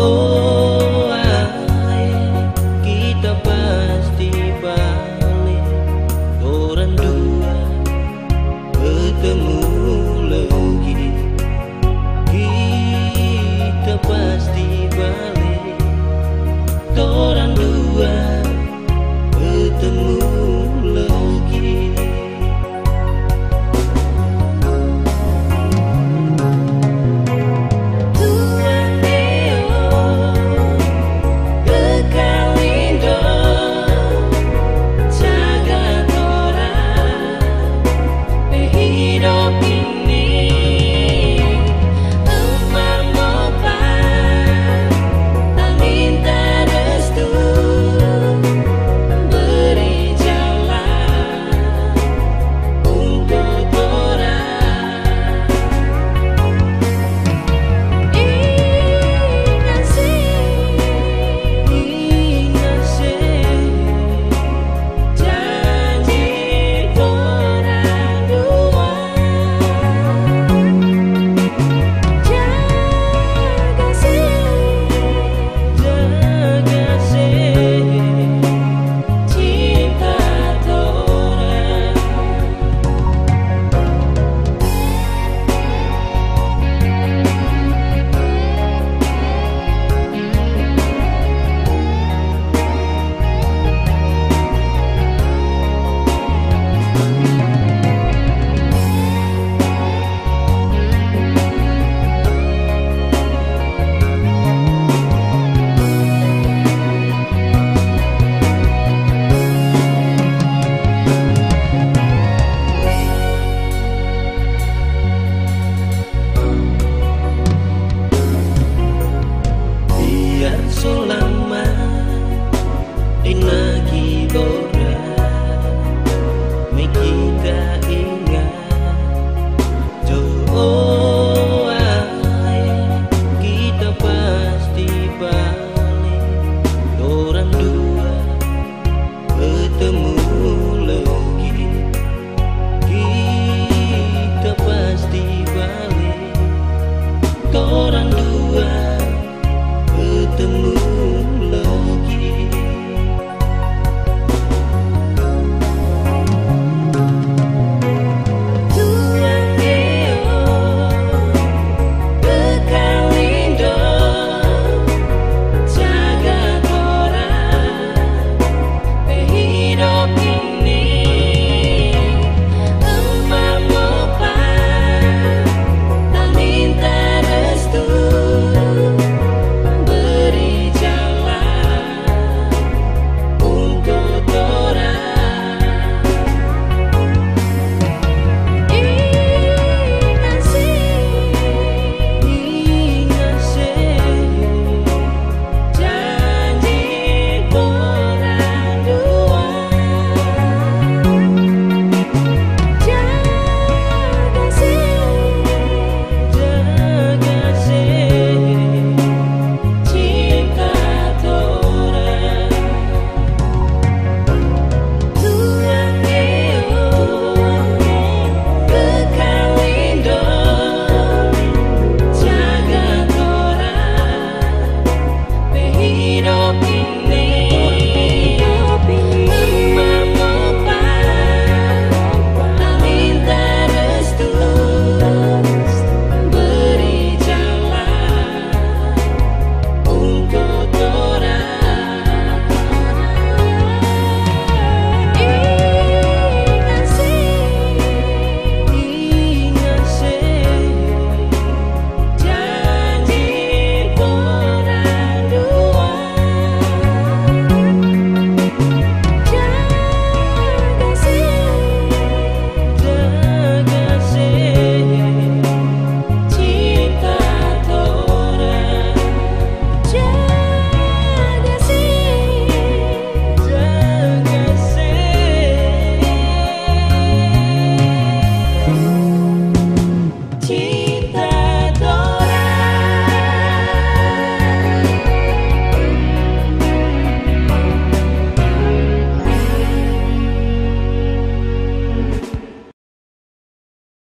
Oh.